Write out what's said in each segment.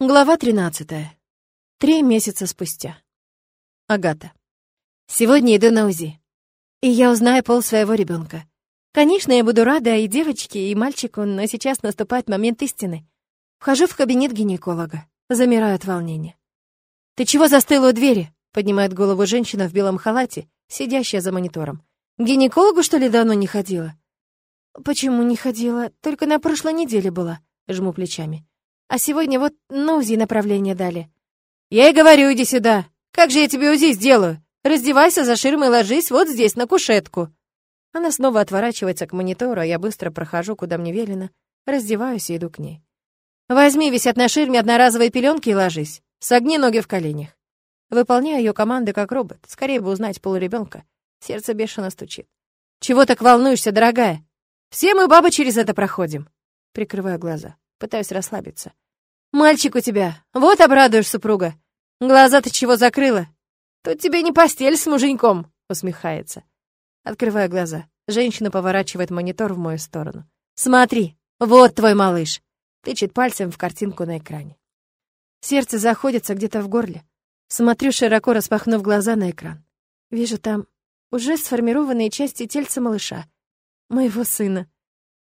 Глава 13. Три месяца спустя. Агата. Сегодня иду на УЗИ. И я узнаю пол своего ребенка. Конечно, я буду рада и девочке, и мальчику, но сейчас наступает момент истины. Вхожу в кабинет гинеколога. Замираю от волнения. «Ты чего застыла у двери?» — поднимает голову женщина в белом халате, сидящая за монитором. «К гинекологу, что ли, давно не ходила?» «Почему не ходила? Только на прошлой неделе была», — жму плечами. А сегодня вот на УЗИ направление дали. Я и говорю, иди сюда. Как же я тебе УЗИ сделаю? Раздевайся за ширмой, ложись вот здесь, на кушетку. Она снова отворачивается к монитору, а я быстро прохожу, куда мне велено, раздеваюсь и иду к ней. Возьми, висят на ширме одноразовые пеленки и ложись. Согни ноги в коленях. Выполняю ее команды как робот. Скорее бы узнать полуребенка. Сердце бешено стучит. Чего так волнуешься, дорогая? Все мы, бабы, через это проходим. Прикрываю глаза. Пытаюсь расслабиться. «Мальчик у тебя! Вот обрадуешь супруга! Глаза ты чего закрыла? Тут тебе не постель с муженьком!» Усмехается. Открываю глаза. Женщина поворачивает монитор в мою сторону. «Смотри! Вот твой малыш!» Тычет пальцем в картинку на экране. Сердце заходится где-то в горле. Смотрю, широко распахнув глаза на экран. Вижу там уже сформированные части тельца малыша. Моего сына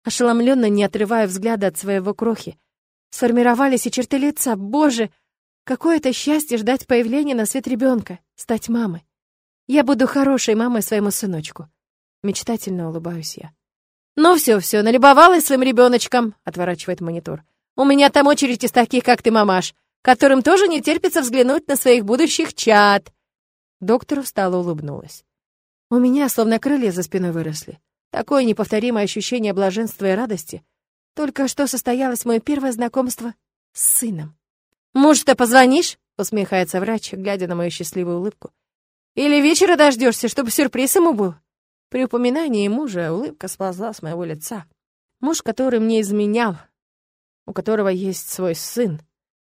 ошеломленно не отрывая взгляда от своего крохи. Сформировались и черты лица. Боже, какое это счастье ждать появления на свет ребенка, стать мамой. Я буду хорошей мамой своему сыночку. Мечтательно улыбаюсь я. «Ну все, все, налюбовалась своим ребеночком», — отворачивает монитор. «У меня там очередь из таких, как ты, мамаш, которым тоже не терпится взглянуть на своих будущих чад». Доктор устало улыбнулась. У меня словно крылья за спиной выросли. Такое неповторимое ощущение блаженства и радости. Только что состоялось мое первое знакомство с сыном. «Может, ты позвонишь?» — усмехается врач, глядя на мою счастливую улыбку. «Или вечера дождешься, чтобы сюрприз ему был?» При упоминании мужа улыбка сползла с моего лица. Муж, который мне изменял, у которого есть свой сын,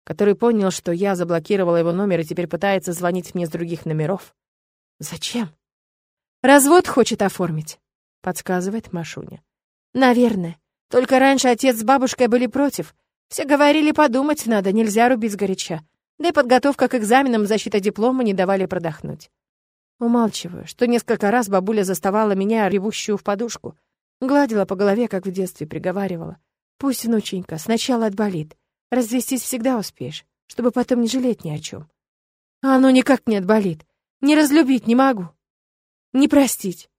который понял, что я заблокировала его номер и теперь пытается звонить мне с других номеров. Зачем? Развод хочет оформить подсказывает Машуня. Наверное. Только раньше отец с бабушкой были против. Все говорили, подумать надо, нельзя рубить сгоряча. Да и подготовка к экзаменам, защита диплома не давали продохнуть. Умалчиваю, что несколько раз бабуля заставала меня, ревущую в подушку. Гладила по голове, как в детстве, приговаривала. «Пусть, внученька, сначала отболит. Развестись всегда успеешь, чтобы потом не жалеть ни о чем. А оно никак не отболит. Не разлюбить не могу. Не простить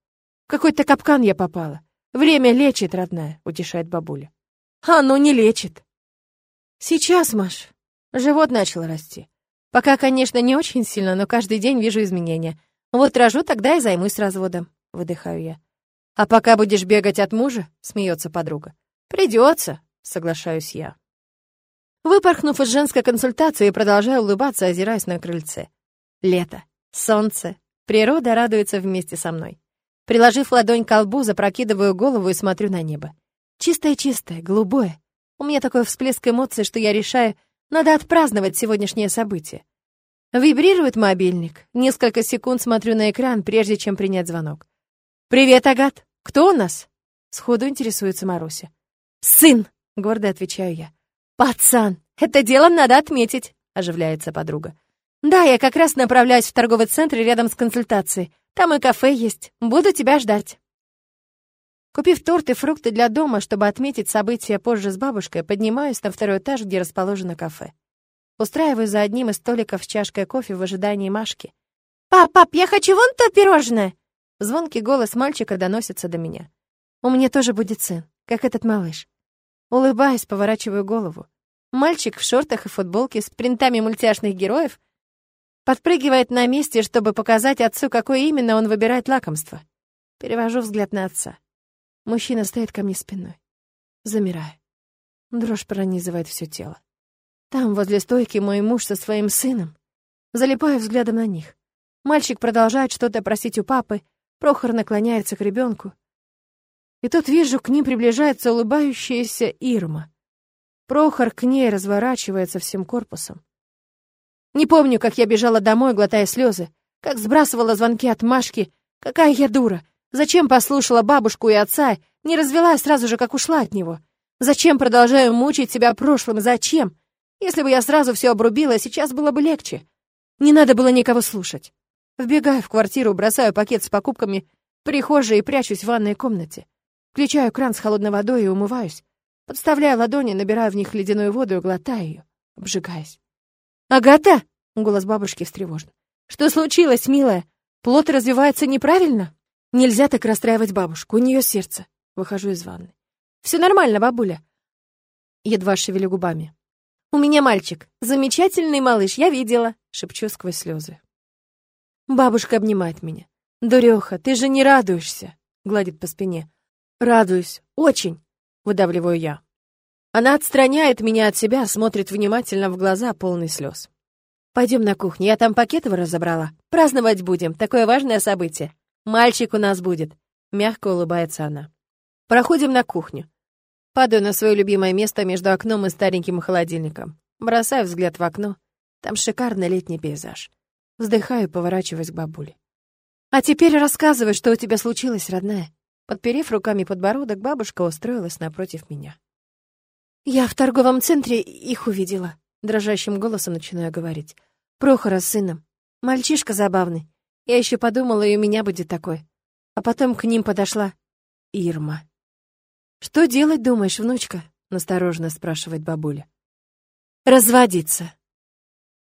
какой-то капкан я попала. Время лечит, родная, утешает бабуля. А оно не лечит. Сейчас, Маш. Живот начал расти. Пока, конечно, не очень сильно, но каждый день вижу изменения. Вот рожу, тогда и займусь разводом. Выдыхаю я. А пока будешь бегать от мужа, смеется подруга. Придется, соглашаюсь я. Выпорхнув из женской консультации, продолжаю улыбаться, озираясь на крыльце. Лето, солнце, природа радуется вместе со мной. Приложив ладонь к колбу, запрокидываю голову и смотрю на небо. Чистое-чистое, голубое. У меня такой всплеск эмоций, что я решаю, надо отпраздновать сегодняшнее событие. Вибрирует мобильник. Несколько секунд смотрю на экран, прежде чем принять звонок. «Привет, Агат! Кто у нас?» Сходу интересуется Маруся. «Сын!» — гордо отвечаю я. «Пацан! Это дело надо отметить!» — оживляется подруга. «Да, я как раз направляюсь в торговый центр рядом с консультацией. Там и кафе есть. Буду тебя ждать». Купив торт и фрукты для дома, чтобы отметить события позже с бабушкой, поднимаюсь на второй этаж, где расположено кафе. Устраиваюсь за одним из столиков с чашкой кофе в ожидании Машки. «Пап, пап, я хочу вон то пирожное!» Звонкий голос мальчика доносится до меня. «У меня тоже будет сын, как этот малыш». Улыбаясь, поворачиваю голову. Мальчик в шортах и футболке с принтами мультяшных героев Подпрыгивает на месте, чтобы показать отцу, какое именно он выбирает лакомство. Перевожу взгляд на отца. Мужчина стоит ко мне спиной. Замираю. Дрожь пронизывает все тело. Там, возле стойки, мой муж со своим сыном. Залипаю взглядом на них. Мальчик продолжает что-то просить у папы. Прохор наклоняется к ребенку. И тут вижу, к ним приближается улыбающаяся Ирма. Прохор к ней разворачивается всем корпусом. Не помню, как я бежала домой, глотая слезы, как сбрасывала звонки от Машки. Какая я дура! Зачем послушала бабушку и отца, не развела сразу же, как ушла от него? Зачем продолжаю мучить себя прошлым? Зачем? Если бы я сразу все обрубила, сейчас было бы легче. Не надо было никого слушать. Вбегаю в квартиру, бросаю пакет с покупками в прихожей и прячусь в ванной комнате. Включаю кран с холодной водой и умываюсь. Подставляю ладони, набираю в них ледяную воду и глотаю ее, обжигаясь. «Агата!» — голос бабушки встревожен. «Что случилось, милая? Плод развивается неправильно?» Нельзя так расстраивать бабушку, у нее сердце. Выхожу из ванны. Все нормально, бабуля. Едва шевелю губами. У меня мальчик. Замечательный малыш, я видела. Шепчу сквозь слезы. Бабушка обнимает меня. «Дуреха, ты же не радуешься!» Гладит по спине. «Радуюсь. Очень!» Выдавливаю я. Она отстраняет меня от себя, смотрит внимательно в глаза, полный слез. Пойдем на кухню, я там пакеты разобрала. Праздновать будем, такое важное событие. Мальчик у нас будет. Мягко улыбается она. Проходим на кухню. Падаю на свое любимое место между окном и стареньким холодильником. Бросаю взгляд в окно. Там шикарный летний пейзаж. Вздыхаю, поворачиваясь к бабуле. «А теперь рассказывай, что у тебя случилось, родная». Подперев руками подбородок, бабушка устроилась напротив меня. «Я в торговом центре их увидела», — дрожащим голосом начинаю говорить. «Прохора с сыном. Мальчишка забавный. Я еще подумала, и у меня будет такой. А потом к ним подошла Ирма. «Что делать, думаешь, внучка?» — настороженно спрашивает бабуля. «Разводиться»,